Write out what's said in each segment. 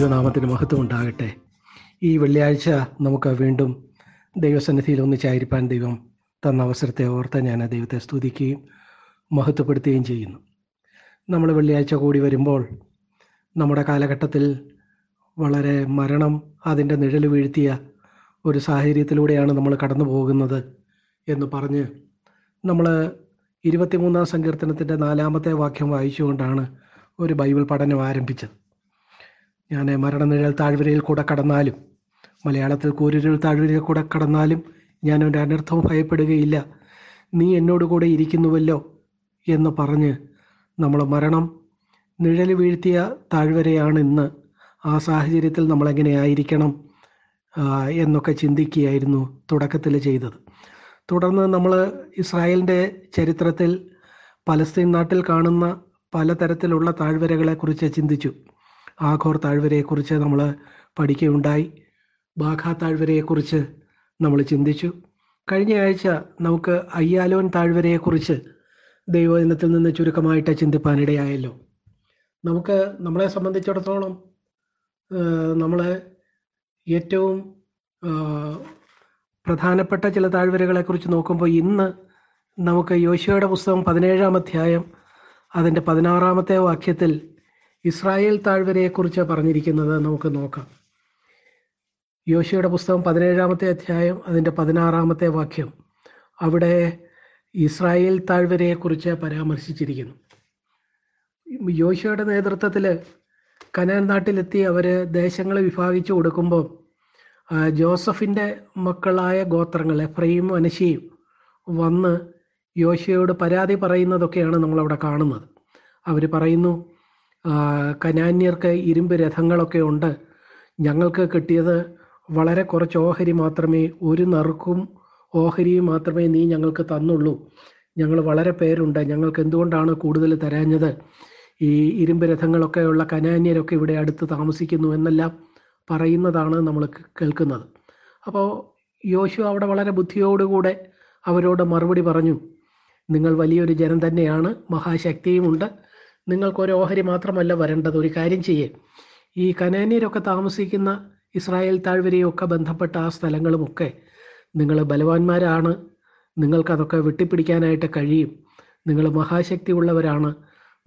ദൈവനാമത്തിന് മഹത്വം ഉണ്ടാകട്ടെ. ഈ വെള്ളിയാഴ്ച നമുക്ക് വീണ്ടും ദൈവസന്നിധിയിൽ ഒന്നിച്ചായിരിക്കാൻ ദൈവം തന്ന അവസരത്തെ ഓർത്ത് ഞാൻ ദൈവത്തെ സ്തുതിക്കുകയും മഹത്വപ്പെടുത്തുകയും ചെയ്യുന്നു. നമ്മൾ വെള്ളിയാഴ്ച കൂടി വരുമ്പോൾ നമ്മുടെ കാലഘട്ടത്തിൽ വളരെ മരണം അതിന്റെ നിഴൽ വീഴ്ത്തിയ ഒരു സാഹചര്യത്തിലൂടെയാണ് നമ്മൾ കടന്നു പോകുന്നത് എന്ന് പറഞ്ഞ് നമ്മൾ ഇരുപത്തിമൂന്നാം സങ്കീർത്തനത്തിന്റെ നാലാമത്തെ വാക്യം വായിച്ചുകൊണ്ടാണ് ഒരു ബൈബിൾ പഠനം ആരംഭിച്ചത്. ഞാൻ മരണനിഴൽ താഴ്വരയിൽ കൂടെ കടന്നാലും മലയാളത്തിൽ കൂരിരുൾ താഴ്വരയിൽ കൂടെ കടന്നാലും ഞാൻ ഒരു അനർത്ഥവും ഭയപ്പെടുകയില്ല. നീ എന്നോട് കൂടെ ഇരിക്കുന്നുവല്ലോ എന്ന് പറഞ്ഞ് നമ്മൾ മരണം നിഴൽ വീഴ്ത്തിയ താഴ്വരയാണ് ഇന്ന്. ആ സാഹചര്യത്തിൽ ആ, എന്നൊക്കെ ചിന്തിക്കുകയായിരുന്നു തുടക്കത്തിൽ ചെയ്തത്. തുടർന്ന് നമ്മൾ ഇസ്രായേലിന്റെ ചരിത്രത്തിൽ പലസ്തീൻ നാട്ടിൽ കാണുന്ന പലതരത്തിലുള്ള താഴ്വരകളെക്കുറിച്ച് ചിന്തിച്ചു. ആഘോർ താഴ്വരയെക്കുറിച്ച് നമ്മൾ പഠിക്കുകയുണ്ടായി. ബാഘ താഴ്വരയെക്കുറിച്ച് നമ്മൾ ചിന്തിച്ചു. കഴിഞ്ഞ ആഴ്ച നമുക്ക് അയ്യാലോൻ താഴ്വരയെക്കുറിച്ച് ദൈവദിനത്തിൽ നിന്ന് ചുരുക്കമായിട്ട് ചിന്തിപ്പാനിടയായല്ലോ. നമുക്ക് നമ്മളെ സംബന്ധിച്ചിടത്തോളം നമ്മൾ ഏറ്റവും പ്രധാനപ്പെട്ട ചില താഴ്വരകളെക്കുറിച്ച് നോക്കുമ്പോൾ ഇന്ന് നമുക്ക് യോശുവയുടെ പുസ്തകം പതിനേഴാം അധ്യായം അതിന്റെ പതിനാറാമത്തെ വാക്യത്തിൽ ഇസ്രായേൽ താഴ്വരയെക്കുറിച്ച് പറഞ്ഞിരിക്കുന്നത് നമുക്ക് നോക്കാം. യോശയുടെ പുസ്തകം പതിനേഴാമത്തെ അധ്യായം അതിന്റെ പതിനാറാമത്തെ വാക്യം അവിടെ ഇസ്രായേൽ താഴ്വരയെക്കുറിച്ച് പരാമർശിച്ചിരിക്കുന്നു. യോശയുടെ നേതൃത്വത്തിൽ കനാൻ നാട്ടിലെത്തി അവർ ദേശങ്ങളെ വിഭാഗിച്ചു കൊടുക്കുമ്പോൾ ജോസഫിന്റെ മക്കളായ ഗോത്രങ്ങൾ എഫ്രയും അനശിയും വന്ന് യോശയോട് പരാതി പറയുന്നതൊക്കെയാണ് നമ്മളവിടെ കാണുന്നത്. അവർ പറയുന്നു കനാന്യർക്ക് ഇരുമ്പ് രഥങ്ങളൊക്കെ ഉണ്ട്. ഞങ്ങൾക്ക് കിട്ടിയത് വളരെ കുറച്ച് ഓഹരി മാത്രമേ ഒരു നറുക്കും ഓഹരിയും മാത്രമേ നീ ഞങ്ങൾക്ക് തന്നുള്ളൂ. ഞങ്ങൾ വളരെ പേരുണ്ട്. ഞങ്ങൾക്ക് എന്തുകൊണ്ടാണ് കൂടുതൽ തരാഞ്ഞത്? ഈ ഇരുമ്പ് രഥങ്ങളൊക്കെ ഉള്ള കനാന്യരൊക്കെ ഇവിടെ അടുത്ത് താമസിക്കുന്നു എന്നെല്ലാം പറയുന്നതാണ് നമ്മൾ കേൾക്കുന്നത്. അപ്പോൾ യോശു അവിടെ വളരെ ബുദ്ധിയോടുകൂടെ അവരോട് മറുപടി പറഞ്ഞു. നിങ്ങൾ വലിയൊരു ജനം തന്നെയാണ് മഹാശക്തിയുമുണ്ട്. നിങ്ങൾക്ക് ഒരു ഓഹരി മാത്രമല്ല വരേണ്ടത്. ഒരു കാര്യം ചെയ്യേ. ഈ കനേനീരൊക്കെ താമസിക്കുന്ന ഇസ്രായേൽ താഴ്വരയൊക്കെ ബന്ധപ്പെട്ട ആ സ്ഥലങ്ങളുമൊക്കെ നിങ്ങൾ ബലവാന്മാരാണ്. നിങ്ങൾക്കതൊക്കെ വെട്ടിപ്പിടിക്കാനായിട്ട് കഴിയും. നിങ്ങൾ മഹാശക്തി ഉള്ളവരാണ്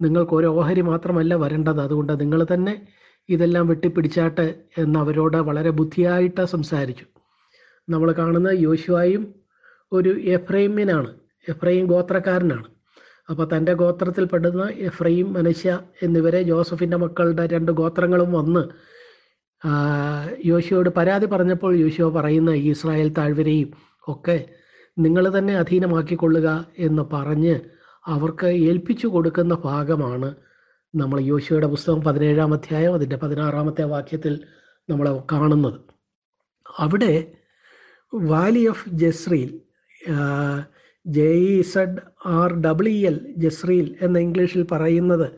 നിങ്ങൾക്ക് ഒരു ഓഹരി മാത്രമല്ല വരേണ്ടത്. അതുകൊണ്ട് നിങ്ങൾ തന്നെ ഇതെല്ലാം വെട്ടിപ്പിടിച്ചാട്ട് എന്ന് അവരോട് വളരെ ബുദ്ധിയായിട്ട് സംസാരിച്ചു. നമ്മൾ കാണുന്ന യോശുവായും ഒരു എഫ്രൈമിനാണ് എഫ്രൈം ഗോത്രക്കാരനാണ്. അപ്പോൾ തന്റെ ഗോത്രത്തിൽപ്പെടുന്ന എഫ്രൈം മനുഷ്യ എന്നിവരെ ജോസഫിന്റെ മക്കളുടെ രണ്ട് ഗോത്രങ്ങളും വന്ന് യോശുവോട് പരാതി പറഞ്ഞപ്പോൾ യോശുവ പറയുന്ന ഇസ്രായേൽ താഴ്വരയും ഒക്കെ നിങ്ങൾ തന്നെ അധീനമാക്കിക്കൊള്ളുക എന്ന് പറഞ്ഞ് അവർക്ക് ഏൽപ്പിച്ചു കൊടുക്കുന്ന ഭാഗമാണ് നമ്മൾ യോശുവയുടെ പുസ്തകം പതിനേഴാം അധ്യായം അതിന്റെ പതിനാറാമത്തെ വാക്യത്തിൽ നമ്മൾ കാണുന്നത്. അവിടെ valley of Jezreel J E Z R W L Jezreel എന്ന ഇംഗ്ലീഷിൽ പറയുന്നത്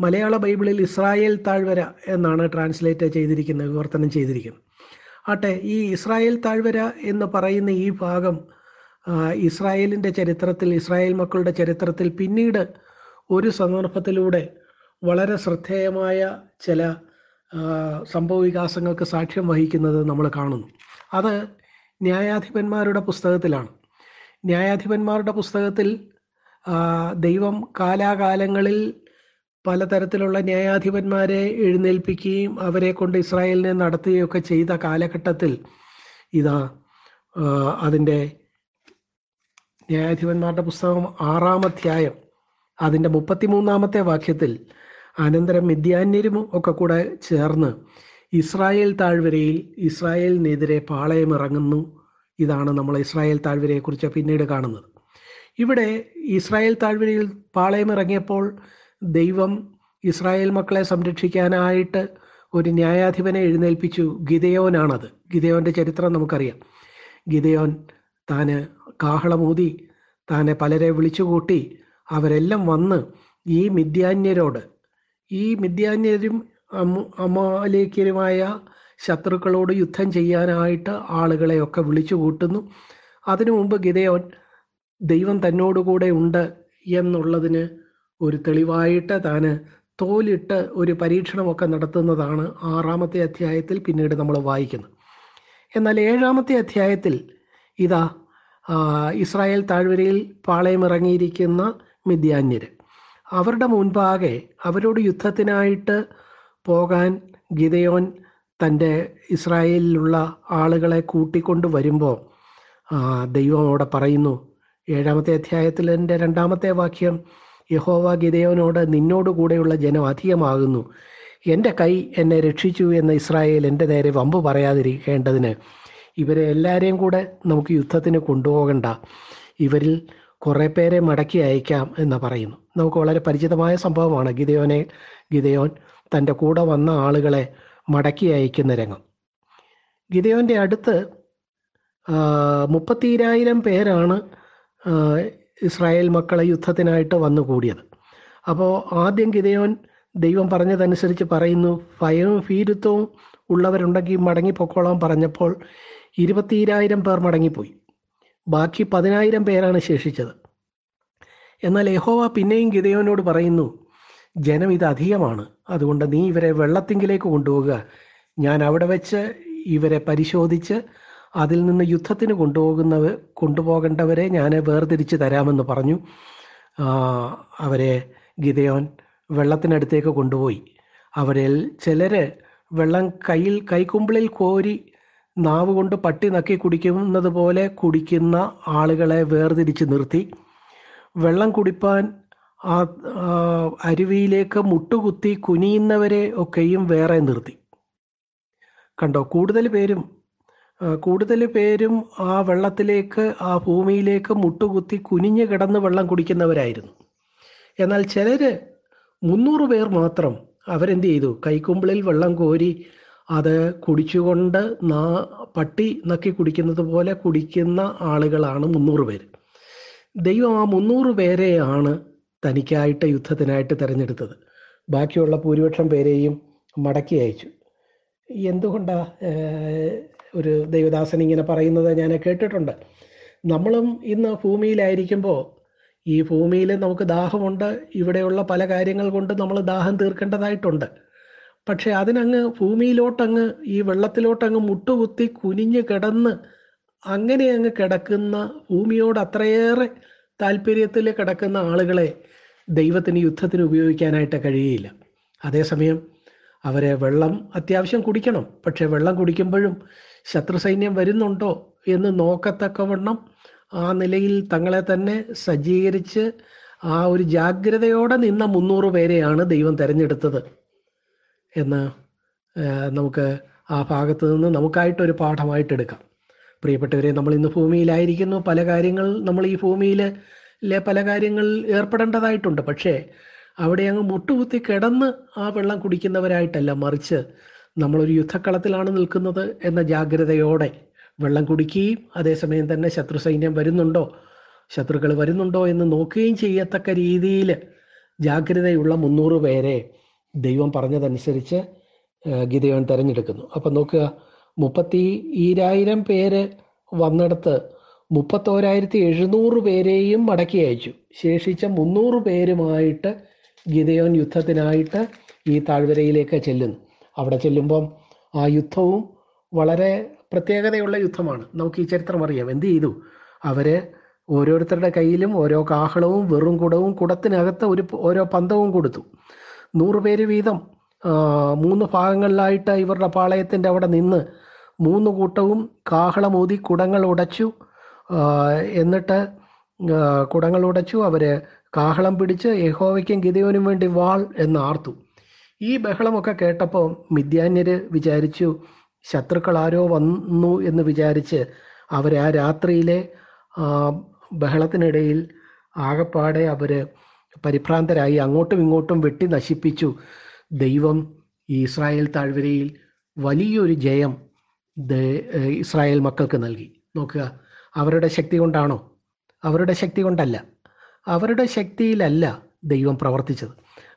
മലയാള ബൈബിളിൽ ഇസ്രായേൽ താഴ്വര എന്നാണ് ട്രാൻസ്ലേറ്റ് ചെയ്തിരിക്കുന്നത് വിവർത്തനം ചെയ്തിരിക്കുന്നത് ആട്ടെ ഈ ഇസ്രായേൽ താഴ്വര എന്ന് പറയുന്ന ഈ ഭാഗം ഇസ്രായേലിന്റെ ചരിത്രത്തിൽ ഇസ്രായേൽ മക്കളുടെ ചരിത്രത്തിൽ പിന്നീട് ഒരു സന്ദർഭത്തിലൂടെ വളരെ ശ്രദ്ധേയമായ ചില സംഭവവികാസങ്ങൾക്ക് സംഭവ സാക്ഷ്യം വഹിക്കുന്നത് നമ്മൾ കാണുന്നു. അത് ന്യായാധിപന്മാരുടെ പുസ്തകത്തിലാണ്. ന്യായാധിപന്മാരുടെ പുസ്തകത്തിൽ ദൈവം കാലാകാലങ്ങളിൽ പലതരത്തിലുള്ള ന്യായാധിപന്മാരെ എഴുന്നേൽപ്പിക്കുകയും അവരെ കൊണ്ട് ഇസ്രായേലിനെ നടത്തുകയൊക്കെ ചെയ്ത കാലഘട്ടത്തിൽ ഇതാ അതിന്റെ ന്യായാധിപന്മാരുടെ പുസ്തകം ആറാം അധ്യായം അതിന്റെ മുപ്പത്തിമൂന്നാമത്തെ വാക്യത്തിൽ അനന്തരം മിഥ്യാന്യരും ഒക്കെ കൂടെ ചേർന്ന് ഇസ്രായേൽ താഴ്വരയിൽ ഇസ്രായേലിനെതിരെ പാളയമിറങ്ങുന്നു ഇതാണ് നമ്മൾ ഇസ്രായേൽ താഴ്വരയെക്കുറിച്ച് പിന്നീട് കാണുന്നത്. ഇവിടെ ഇസ്രായേൽ താഴ്വരയിൽ പാളയമിറങ്ങിയപ്പോൾ ദൈവം ഇസ്രായേൽ മക്കളെ സംരക്ഷിക്കാനായിട്ട് ഒരു ന്യായാധിപനെ എഴുന്നേൽപ്പിച്ചു. ഗിതയോനാണത് ഗിതയോന്റെ ചരിത്രം നമുക്കറിയാം. ഗിതയോൻ താന് കാഹളമൂതി താനെ പലരെ വിളിച്ചുകൂട്ടി അവരെല്ലാം വന്ന് ഈ മിഥ്യാന്യരോട് ഈ മിഥ്യാന്യരും അമാലേക്കരുമായ ശത്രുക്കളോട് യുദ്ധം ചെയ്യാനായിട്ട് ആളുകളെയൊക്കെ വിളിച്ചു കൂട്ടുന്നു. അതിനു മുമ്പ് ഗിതയോൻ ദൈവം തന്നോടുകൂടെ ഉണ്ട് എന്നുള്ളതിന് ഒരു തെളിവായിട്ട് താന് തോലിട്ട് ഒരു പരീക്ഷണമൊക്കെ നടത്തുന്നതാണ് ആറാമത്തെ അധ്യായത്തിൽ പിന്നീട് നമ്മൾ വായിക്കുന്നത്. എന്നാൽ ഏഴാമത്തെ അധ്യായത്തിൽ ഇതാ ഇസ്രായേൽ താഴ്വരയിൽ പാളയമിറങ്ങിയിരിക്കുന്ന മിഥ്യാന്യർ അവരുടെ മുൻപാകെ അവരോട് യുദ്ധത്തിനായിട്ട് പോകാൻ ഗിതയോൻ തന്റെ ഇസ്രായേലിലുള്ള ആളുകളെ കൂട്ടിക്കൊണ്ട് വരുമ്പോൾ ദൈവം അവിടെ പറയുന്നു ഏഴാമത്തെ അധ്യായത്തിൽ എന്റെ രണ്ടാമത്തെ വാക്യം യഹോവ ഗിതയോനോട് നിന്നോട് കൂടെയുള്ള ജനം അധികമാകുന്നു. എന്റെ കൈ എന്നെ രക്ഷിച്ചു എന്ന ഇസ്രായേൽ എന്റെ നേരെ വമ്പ് പറയാതിരിക്കേണ്ടതിന് ഇവരെ എല്ലാവരെയും കൂടെ നമുക്ക് യുദ്ധത്തിന് കൊണ്ടുപോകണ്ട. ഇവരിൽ കുറേ പേരെ മടക്കി അയക്കാം എന്ന് പറയുന്നു. നമുക്ക് വളരെ പരിചിതമായ സംഭവമാണ് ഗിതയോനെ ഗിതയോൻ തന്റെ കൂടെ വന്ന ആളുകളെ മടക്കി അയക്കുന്ന രംഗം. ഗിതയോന്റെ അടുത്ത് മുപ്പത്തിരായിരം പേരാണ് ഇസ്രായേൽ മക്കളെ യുദ്ധത്തിനായിട്ട് വന്നു കൂടിയത്. അപ്പോൾ ആദ്യം ഗിതയോൻ ദൈവം പറഞ്ഞതനുസരിച്ച് പറയുന്നു ഭയവും ഭീരുത്വവും ഉള്ളവരുണ്ടെങ്കിൽ മടങ്ങിപ്പോക്കോളാം പറഞ്ഞപ്പോൾ ഇരുപത്തിരായിരം പേർ മടങ്ങിപ്പോയി. ബാക്കി പതിനായിരം പേരാണ് ശേഷിച്ചത്. എന്നാൽ യഹോവ പിന്നെയും ഗിതയോനോട് പറയുന്നു ജനം ഇത് അധികമാണ്. അതുകൊണ്ട് നീ ഇവരെ വെള്ളത്തിങ്കിലേക്ക് കൊണ്ടുപോകുക. ഞാൻ അവിടെ വെച്ച് ഇവരെ പരിശോധിച്ച് അതിൽ നിന്ന് യുദ്ധത്തിന് കൊണ്ടുപോകുന്നവ കൊണ്ടുപോകേണ്ടവരെ ഞാൻ വേർതിരിച്ച് തരാമെന്ന് പറഞ്ഞു. അവരെ ഗിതയോൻ വെള്ളത്തിനടുത്തേക്ക് കൊണ്ടുപോയി. അവരിൽ ചിലര് വെള്ളം കയ്യിൽ കൈക്കുമ്പിളിൽ കോരി നാവ് കൊണ്ട് പട്ടി നക്കി കുടിക്കുന്നത് പോലെ കുടിക്കുന്ന ആളുകളെ വേർതിരിച്ച് നിർത്തി. വെള്ളം കുടിപ്പാൻ ആ അരുവിയിലേക്ക് മുട്ടുകുത്തി കുനിയുന്നവരെ ഒക്കെയും വേറെ നിർത്തി. കണ്ടോ? കൂടുതൽ പേരും കൂടുതൽ പേരും ആ വെള്ളത്തിലേക്ക് ആ ഭൂമിയിലേക്ക് മുട്ടുകുത്തി കുനിഞ്ഞു കിടന്ന് വെള്ളം കുടിക്കുന്നവരായിരുന്നു. എന്നാൽ ചിലർ മുന്നൂറ് പേർ മാത്രം അവരെന്ത് ചെയ്തു? കൈക്കുമ്പിളിൽ വെള്ളം കോരി അത് കുടിച്ചുകൊണ്ട് നാ പട്ടി നക്കി കുടിക്കുന്നത് പോലെ കുടിക്കുന്ന ആളുകളാണ് മുന്നൂറ് പേര്. ദൈവം ആ മുന്നൂറ് പേരെയാണ് തനിക്കായിട്ട് യുദ്ധത്തിനായിട്ട് തിരഞ്ഞെടുത്തത്. ബാക്കിയുള്ള ഭൂരിപക്ഷം പേരെയും മടക്കി അയച്ചു. എന്തുകൊണ്ടാ ഒരു ദൈവദാസൻ ഇങ്ങനെ പറയുന്നത് ഞാൻ കേട്ടിട്ടുണ്ട്. നമ്മളും ഇന്ന് ഭൂമിയിലായിരിക്കുമ്പോൾ ഈ ഭൂമിയിൽ നമുക്ക് ദാഹമുണ്ട്. ഇവിടെയുള്ള പല കാര്യങ്ങൾ കൊണ്ട് നമ്മൾ ദാഹം തീർക്കേണ്ടതായിട്ടുണ്ട്. പക്ഷെ അതിനങ്ങ് ഭൂമിയിലോട്ടങ്ങ് ഈ വെള്ളത്തിലോട്ടങ്ങ് മുട്ടുകുത്തി കുനിഞ്ഞ് കിടന്ന് അങ്ങനെ അങ്ങ് കിടക്കുന്ന ഭൂമിയോട് അത്രയേറെ താല്പര്യത്തിൽ കിടക്കുന്ന ആളുകളെ ദൈവത്തിന് യുദ്ധത്തിന് ഉപയോഗിക്കാനായിട്ട് കഴിയുകയില്ല അതേസമയം അവരെ വെള്ളം അത്യാവശ്യം കുടിക്കണം. പക്ഷെ വെള്ളം കുടിക്കുമ്പോഴും ശത്രു സൈന്യം വരുന്നുണ്ടോ എന്ന് നോക്കത്തക്കവണ്ണം ആ നിലയിൽ തങ്ങളെ തന്നെ സജ്ജീകരിച്ച് ആ ഒരു ജാഗ്രതയോടെ നിന്ന മുന്നൂറ് പേരെയാണ് ദൈവം തിരഞ്ഞെടുത്തത് എന്ന് നമുക്ക് ആ ഭാഗത്ത് നിന്ന് നമുക്കായിട്ടൊരു പാഠമായിട്ട് എടുക്കാം പ്രിയപ്പെട്ടവരെ നമ്മൾ ഇന്ന് ഭൂമിയിലായിരിക്കുന്നു. പല കാര്യങ്ങൾ നമ്മൾ ഈ ഭൂമിയിൽ പല കാര്യങ്ങൾ ഏർപ്പെടേണ്ടതായിട്ടുണ്ട്. പക്ഷേ അവിടെ അങ്ങ് മുട്ടുകുത്തി കിടന്ന് ആ വെള്ളം കുടിക്കുന്നവരായിട്ടല്ല മറിച്ച് നമ്മളൊരു യുദ്ധക്കളത്തിലാണ് നിൽക്കുന്നത് എന്ന ജാഗ്രതയോടെ വെള്ളം കുടിക്കുകയും അതേസമയം തന്നെ ശത്രു സൈന്യം വരുന്നുണ്ടോ ശത്രുക്കൾ വരുന്നുണ്ടോ എന്ന് നോക്കുകയും ചെയ്യത്തക്ക രീതിയിൽ ജാഗ്രതയുള്ള മുന്നൂറ് പേരെ ദൈവം പറഞ്ഞതനുസരിച്ച് ഗീതയോൻ തിരഞ്ഞെടുക്കുന്നു. അപ്പം നോക്കുക മുപ്പത്തി ഈരായിരം പേര് വന്നിടത്ത് മുപ്പത്തോരായിരത്തി എഴുന്നൂറ് പേരെയും മടക്കി അയച്ചു. ശേഷിച്ച മുന്നൂറ് പേരുമായിട്ട് ഗിദയോൻ യുദ്ധത്തിനായിട്ട് ഈ താഴ്വരയിലേക്ക് ചെല്ലുന്നു. അവിടെ ചെല്ലുമ്പം ആ യുദ്ധവും വളരെ പ്രത്യേകതയുള്ള യുദ്ധമാണ്. നമുക്ക് ഈ ചരിത്രം അറിയാം. എന്ത് ചെയ്തു? അവർ ഓരോരുത്തരുടെ കയ്യിലും ഓരോ കാഹളവും വെറും കുടവും കുടത്തിനകത്ത് ഒരു ഓരോ പന്തവും കൊടുത്തു. നൂറ് പേര് വീതം മൂന്ന് ഭാഗങ്ങളിലായിട്ട് ഇവരുടെ പാളയത്തിന്റെ അവിടെ നിന്ന് മൂന്ന് കൂട്ടവും കാഹളമൂതി കുടങ്ങൾ ഉടച്ചു എന്നിട്ട് കുടങ്ങൾ ഉടച്ചു അവർ കാഹളം പിടിച്ച് യഹോവയ്ക്കും ഗിതയോനും വേണ്ടി വാൾ എന്ന് ആർത്തു. ഈ ബഹളമൊക്കെ കേട്ടപ്പോൾ മിഥ്യാന്യര് വിചാരിച്ചു ശത്രുക്കൾ ആരോ വന്നു എന്ന് വിചാരിച്ച് അവരെ ആ രാത്രിയിലെ ബഹളത്തിനിടയിൽ ആകപ്പാടെ അവർ പരിഭ്രാന്തരായി അങ്ങോട്ടും ഇങ്ങോട്ടും വെട്ടി നശിപ്പിച്ചു. ദൈവം ഈ ഇസ്രായേൽ താഴ്വരയിൽ വലിയൊരു ജയം ഇസ്രായേൽ മക്കൾക്ക് നൽകി. നോക്കുക. അവരുടെ ശക്തി കൊണ്ടാണോ? അവരുടെ ശക്തി കൊണ്ടല്ല. അവരുടെ ശക്തിയിലല്ല ദൈവം പ്രവർത്തിച്ചത്.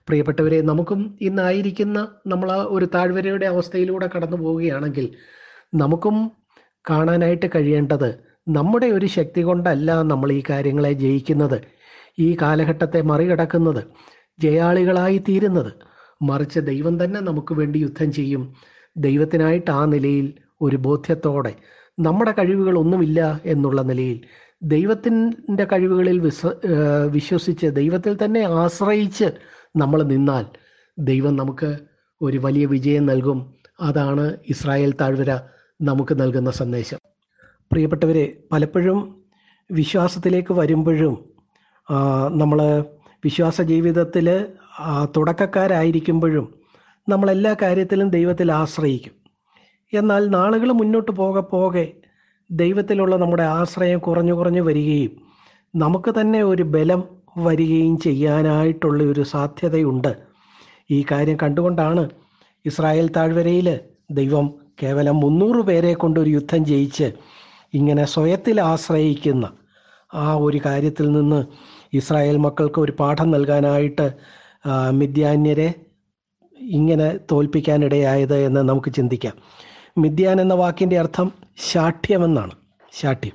പ്രിയപ്പെട്ടവരെ നമുക്കും ഇന്നായിരിക്കുന്ന നമ്മൾ ആ ഒരു താഴ്വരയുടെ അവസ്ഥയിലൂടെ കടന്നു പോവുകയാണെങ്കിൽ നമുക്കും കാണാനായിട്ട് കഴിയേണ്ടത് നമ്മുടെ ഒരു ശക്തി കൊണ്ടല്ല നമ്മൾ ഈ കാര്യങ്ങളെ ജയിക്കുന്നത്. ഈ കാലഘട്ടത്തെ മറികടക്കുന്നത് ജയാളികളായി തീരുന്നത്. മറിച്ച് ദൈവം തന്നെ നമുക്ക് വേണ്ടി യുദ്ധം ചെയ്യും. ദൈവത്തിനായിട്ട് ആ നിലയിൽ ഒരു ബോധ്യത്തോടെ നമ്മുടെ കഴിവുകളൊന്നുമില്ല എന്നുള്ള നിലയിൽ ദൈവത്തിന്റെ കഴിവുകളിൽ വിശ്വ വിശ്വസിച്ച് ദൈവത്തിൽ തന്നെ ആശ്രയിച്ച് നമ്മൾ നിന്നാൽ ദൈവം നമുക്ക് ഒരു വലിയ വിജയം നൽകും. അതാണ് ഇസ്രായേൽ താഴ്വര നമുക്ക് നൽകുന്ന സന്ദേശം. പ്രിയപ്പെട്ടവരെ പലപ്പോഴും വിശ്വാസത്തിലേക്ക് വരുമ്പോഴും നമ്മൾ വിശ്വാസ ജീവിതത്തിൽ തുടക്കക്കാരായിരിക്കുമ്പോഴും നമ്മൾ എല്ലാ കാര്യത്തിലും ദൈവത്തിൽ ആശ്രയിക്കും. എന്നാൽ നാളുകൾ മുന്നോട്ട് പോകെ പോകെ ദൈവത്തിലുള്ള നമ്മുടെ ആശ്രയം കുറഞ്ഞു കുറഞ്ഞു വരികയും നമുക്ക് തന്നെ ഒരു ബലം വരികയും ചെയ്യാനായിട്ടുള്ള ഒരു സാധ്യതയുണ്ട്. ഈ കാര്യം കണ്ടുകൊണ്ടാണ് ഇസ്രായേൽ താഴ്വരയിൽ ദൈവം കേവലം മുന്നൂറ് പേരെ കൊണ്ട് ഒരു യുദ്ധം ജയിച്ച് ഇങ്ങനെ സ്വയത്തിൽ ആശ്രയിക്കുന്ന ആ ഒരു കാര്യത്തിൽ നിന്ന് ഇസ്രായേൽ മക്കൾക്ക് ഒരു പാഠം നൽകാനായിട്ട് മിഥ്യാന്യരെ ഇങ്ങനെ തോൽപ്പിക്കാനിടയായത് എന്ന് നമുക്ക് ചിന്തിക്കാം. മിദ്യാൻ എന്ന വാക്കിന്റെ അർത്ഥം ശാഠ്യമെന്നാണ്. ശാഠ്യം.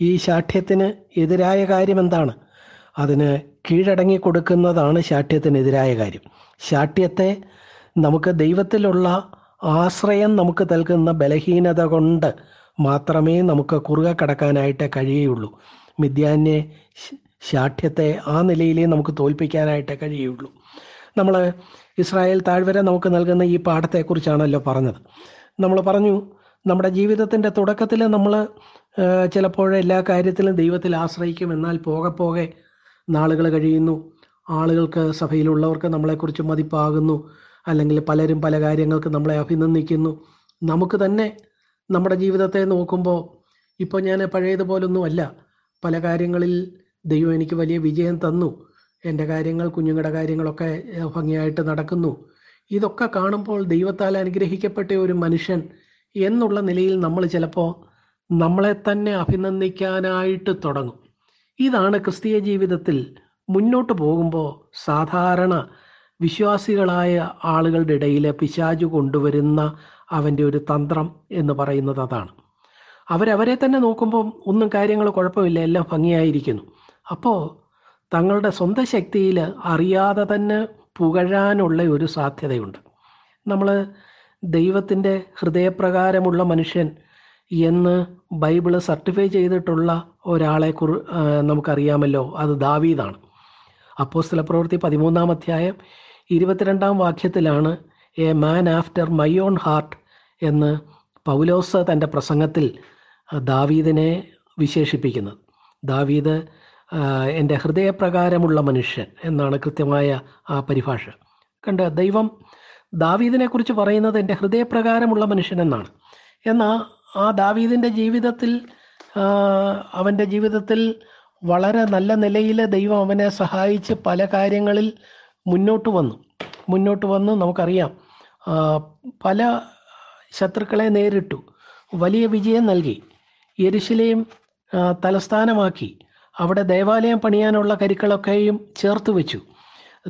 ഈ ശാഠ്യത്തിന് എതിരായ കാര്യം എന്താണ് അതിന് കീഴടങ്ങി കൊടുക്കുന്നതാണ് ശാഠ്യത്തിനെതിരായ കാര്യം. ശാഠ്യത്തെ നമുക്ക് ദൈവത്തിലുള്ള ആശ്രയം നമുക്ക് നൽകുന്ന ബലഹീനത കൊണ്ട് മാത്രമേ നമുക്ക് കുറുകെ കടക്കാനായിട്ട് കഴിയുള്ളൂ. മിഥ്യാന്യെ ശ- ശാഠ്യത്തെ ആ നിലയിലേ നമുക്ക് തോൽപ്പിക്കാനായിട്ട് കഴിയുള്ളൂ. നമ്മൾ ഇസ്രായേൽ താഴ്വര നമുക്ക് നൽകുന്ന ഈ പാഠത്തെക്കുറിച്ചാണല്ലോ പറഞ്ഞത്. നമ്മൾ പറഞ്ഞു നമ്മുടെ ജീവിതത്തിന്റെ തുടക്കത്തിൽ നമ്മൾ ചിലപ്പോൾ എല്ലാ കാര്യത്തിലും ദൈവത്തിൽ ആശ്രയിക്കും. എന്നാൽ പോകെ പോകെ നാളുകൾ കഴിയുന്നു. ആളുകൾക്ക് സഭയിലുള്ളവർക്ക് നമ്മളെക്കുറിച്ച് മതിപ്പാകുന്നു. അല്ലെങ്കിൽ പലരും പല കാര്യങ്ങൾക്ക് നമ്മളെ അഭിനന്ദിക്കുന്നു. നമുക്ക് തന്നെ നമ്മുടെ ജീവിതത്തെ നോക്കുമ്പോൾ ഇപ്പോൾ ഞാൻ പഴയതുപോലൊന്നും അല്ല പല കാര്യങ്ങളിൽ ദൈവം എനിക്ക് വലിയ വിജയം തന്നു. എന്റെ കാര്യങ്ങൾ കുഞ്ഞുങ്ങളുടെ കാര്യങ്ങളൊക്കെ ഭംഗിയായിട്ട് നടക്കുന്നു. ഇതൊക്കെ കാണുമ്പോൾ ദൈവത്താൽ അനുഗ്രഹിക്കപ്പെട്ട ഒരു മനുഷ്യൻ എന്നുള്ള നിലയിൽ നമ്മൾ ചിലപ്പോൾ നമ്മളെ തന്നെ അഭിനന്ദിക്കാനായിട്ട് തുടങ്ങും. ഇതാണ് ക്രിസ്തീയ ജീവിതത്തിൽ മുന്നോട്ട് പോകുമ്പോൾ സാധാരണ വിശ്വാസികളായ ആളുകളുടെ ഇടയിൽ പിശാചു കൊണ്ടുവരുന്ന അവന്റെ ഒരു തന്ത്രം എന്ന് പറയുന്നത് അതാണ്. അവരവരെ തന്നെ നോക്കുമ്പോൾ ഒന്നും കാര്യങ്ങൾ കുഴപ്പമില്ല എല്ലാം ഭംഗിയായിരിക്കുന്നു. അപ്പോൾ തങ്ങളുടെ സ്വന്തം ശക്തിയിൽ അറിയാതെ തന്നെ പുകഴാനുള്ള ഒരു സാധ്യതയുണ്ട്. നമ്മൾ ദൈവത്തിന്റെ ഹൃദയപ്രകാരമുള്ള മനുഷ്യൻ എന്ന് ബൈബിൾ സർട്ടിഫൈ ചെയ്തിട്ടുള്ള ഒരാളെ കുറി നമുക്കറിയാമല്ലോ. അത് ദാവീദാണ്. അപ്പോസ്തല പ്രവൃത്തി പതിമൂന്നാം അധ്യായം ഇരുപത്തിരണ്ടാം വാക്യത്തിലാണ് a man after my own heart എന്ന് പൗലോസ് തന്റെ പ്രസംഗത്തിൽ ദാവീദിനെ വിശേഷിപ്പിക്കുന്നത്. ദാവീദ് എന്റെ ഹൃദയപ്രകാരമുള്ള മനുഷ്യൻ എന്നാണ് കൃത്യമായ ആ പരിഭാഷ. കണ്ട് ദൈവം ദാവീദിനെ കുറിച്ച് പറയുന്നത് എന്റെ ഹൃദയപ്രകാരമുള്ള മനുഷ്യൻ എന്നാണ്. എന്നാൽ ആ ദാവീദിന്റെ ജീവിതത്തിൽ അവന്റെ ജീവിതത്തിൽ വളരെ നല്ല നിലയിൽ ദൈവം അവനെ സഹായിച്ച് പല കാര്യങ്ങളിൽ മുന്നോട്ട് വന്നു. മുന്നോട്ട് വന്നു നമുക്കറിയാം. പല ശത്രുക്കളെ നേരിട്ടു. വലിയ വിജയം നൽകി. യെരുശലേം തലസ്ഥാനമാക്കി. അവിടെ ദേവാലയം പണിയാനുള്ള കരുക്കളൊക്കെയും ചേർത്ത് വെച്ചു.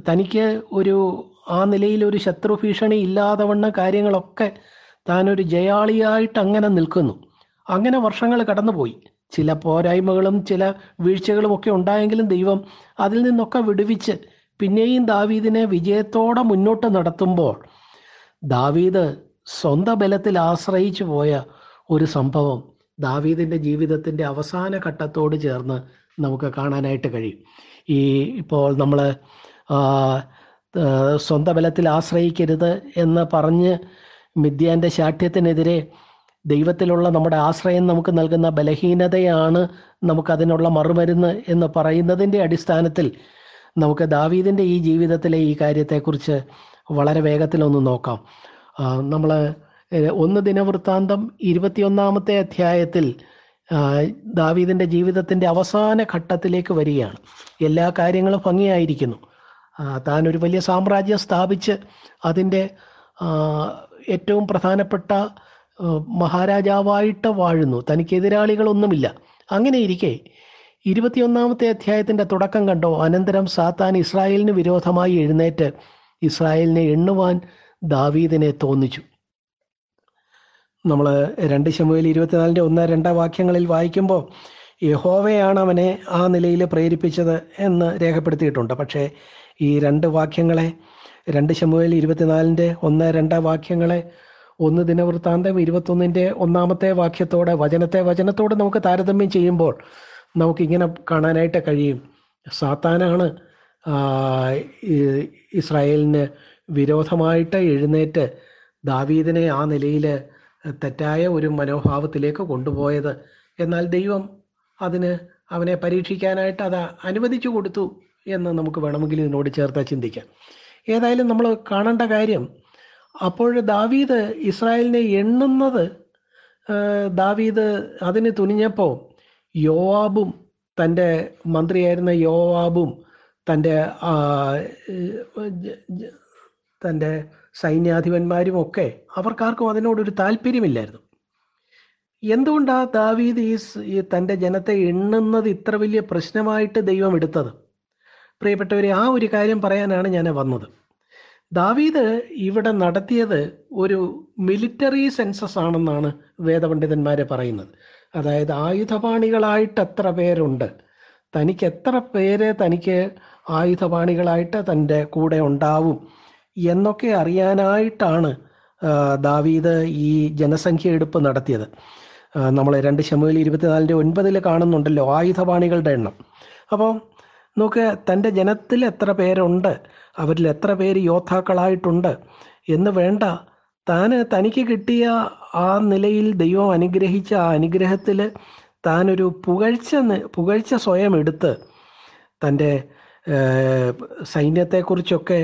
തനിക്ക് ഒരു ആ നിലയിൽ ഒരു ശത്രു ഭീഷണി ഇല്ലാതെ വണ്ണ കാര്യങ്ങളൊക്കെ താനൊരു ജയാളിയായിട്ട് അങ്ങനെ നിൽക്കുന്നു. അങ്ങനെ വർഷങ്ങൾ കടന്നുപോയി. ചില പോരായ്മകളും ചില വീഴ്ചകളും ഒക്കെ ഉണ്ടായെങ്കിലും ദൈവം അതിൽ നിന്നൊക്കെ വിടുവിച്ച് പിന്നെയും ദാവീദിനെ വിജയത്തോടെ മുന്നോട്ട് നടത്തുമ്പോൾ ദാവീദ് സ്വന്തം ബലത്തിൽ ആശ്രയിച്ചു പോയ ഒരു സംഭവം ദാവീദിന്റെ ജീവിതത്തിന്റെ അവസാന ഘട്ടത്തോട് ചേർന്ന് നമുക്ക് കാണാനായിട്ട് കഴിയും. ഈ ഇപ്പോൾ നമ്മൾ സ്വന്തം ബലത്തിൽ ആശ്രയിക്കരുത് എന്ന് പറഞ്ഞ് മിഥ്യാന്റെ ശാഠ്യത്തിനെതിരെ ദൈവത്തിലുള്ള നമ്മുടെ ആശ്രയം നമുക്ക് നൽകുന്ന ബലഹീനതയാണ് നമുക്കതിനുള്ള മറുമരുന്ന് എന്ന് പറയുന്നതിന്റെ അടിസ്ഥാനത്തിൽ നമുക്ക് ദാവീദിന്റെ ഈ ജീവിതത്തിലെ ഈ കാര്യത്തെക്കുറിച്ച് വളരെ വേഗത്തിലൊന്ന് നോക്കാം. നമ്മൾ ഒന്ന് ദിനവൃത്താന്തം ഇരുപത്തിയൊന്നാമത്തെ അധ്യായത്തിൽ ദാവീദിന്റെ ജീവിതത്തിന്റെ അവസാന ഘട്ടത്തിലേക്ക് വരികയാണ്. എല്ലാ കാര്യങ്ങളും ഭംഗിയായിരിക്കുന്നു. താൻ ഒരു വലിയ സാമ്രാജ്യം സ്ഥാപിച്ച് അതിന്റെ ഏറ്റവും പ്രധാനപ്പെട്ട മഹാരാജാവായിട്ട് വാഴുന്നു. തനിക്ക് എതിരാളികളൊന്നുമില്ല. അങ്ങനെ ഇരിക്കെ ഇരുപത്തിയൊന്നാമത്തെ അധ്യായത്തിന്റെ തുടക്കം കണ്ടോ? അനന്തരം സാത്താൻ ഇസ്രായേലിന് വിരോധമായി എഴുന്നേറ്റ് ഇസ്രായേലിനെ എണ്ണുവാൻ ദാവീദിനെ തോന്നിച്ചു. നമ്മൾ രണ്ട് ശമുവേൽ ഇരുപത്തിനാലിന്റെ ഒന്ന് രണ്ടാം വാക്യങ്ങളിൽ വായിക്കുമ്പോൾ യഹോവയാണ് അവനെ ആ നിലയിൽ പ്രേരിപ്പിച്ചത് എന്ന് രേഖപ്പെടുത്തിയിട്ടുണ്ട്. പക്ഷേ ഈ രണ്ട് വാക്യങ്ങളെ രണ്ട് ശമുവേൽ ഇരുപത്തിനാലിന്റെ ഒന്ന് രണ്ടാം വാക്യങ്ങളെ ഒന്ന് ദിനവൃത്താന്തം ഇരുപത്തൊന്നിന്റെ ഒന്നാമത്തെ വാക്യത്തോടെ വചനത്തെ വചനത്തോടെ നമുക്ക് താരതമ്യം ചെയ്യുമ്പോൾ നമുക്കിങ്ങനെ കാണാനായിട്ട് കഴിയും. സാത്താനാണ് ഇസ്രായേലിന് വിരോധമായിട്ട് എഴുന്നേറ്റ് ദാവീദിനെ ആ നിലയിൽ തെറ്റായ ഒരു മനോഭാവത്തിലേക്ക് കൊണ്ടുപോയത്. എന്നാൽ ദൈവം അതിന് അവനെ പരീക്ഷിക്കാനായിട്ട് അത് അനുവദിച്ചു കൊടുത്തു എന്ന് നമുക്ക് വേണമെങ്കിൽ ഇതിനോട് ചേർത്ത് ചിന്തിക്കാം. ഏതായാലും നമ്മൾ കാണേണ്ട കാര്യം അപ്പോൾ ദാവീദ് ഇസ്രായേലിനെ എണ്ണുന്നത് ദാവീദ് അതിന് തുനിഞ്ഞപ്പോൾ യോവാബും തന്റെ മന്ത്രിയായിരുന്ന യോവാബും തന്റെ തന്റെ സൈന്യാധിപന്മാരും ഒക്കെ അവർക്കാർക്കും അതിനോടൊരു താല്പര്യമില്ലായിരുന്നു. എന്തുകൊണ്ടാ ദാവീദ് ഈ തന്റെ ജനത്തെ എണ്ണുന്നത് ഇത്ര വലിയ പ്രശ്നമായിട്ട് ദൈവം എടുത്തത്? പ്രിയപ്പെട്ടവരെ ആ ഒരു കാര്യം പറയാനാണ് ഞാൻ വന്നത്. ദാവീദ് ഇവിടെ നടത്തിയത് ഒരു മിലിറ്ററി സെൻസസ് ആണെന്നാണ് വേദപണ്ഡിതന്മാരെ പറയുന്നത്. അതായത് ആയുധപാണികളായിട്ട് എത്ര പേരുണ്ട്. തനിക്ക് എത്ര പേര് തനിക്ക് ആയുധപാണികളായിട്ട് തന്റെ കൂടെ ഉണ്ടാവും? എന്നൊക്കെ അറിയാനായിട്ടാണ് ദാവീദ് ഈ ജനസംഖ്യ എടുപ്പ് നടത്തിയത്. നമ്മൾ രണ്ട് ശമുവിൽ ഇരുപത്തിനാലിന്റെ ഒൻപതിൽ കാണുന്നുണ്ടല്ലോ ആയുധപാണികളുടെ എണ്ണം. അപ്പോൾ നോക്ക് തന്റെ ജനത്തിൽ എത്ര പേരുണ്ട് അവരിൽ എത്ര പേര് യോദ്ധാക്കളായിട്ടുണ്ട് എന്ന് വേണ്ട. താൻ തനിക്ക് കിട്ടിയ ആ നിലയിൽ ദൈവം അനുഗ്രഹിച്ച ആ അനുഗ്രഹത്തിൽ താനൊരു പുകഴ്ച പുകഴ്ച സ്വയം എടുത്ത് തന്റെ സൈന്യത്തെക്കുറിച്ചൊക്കെ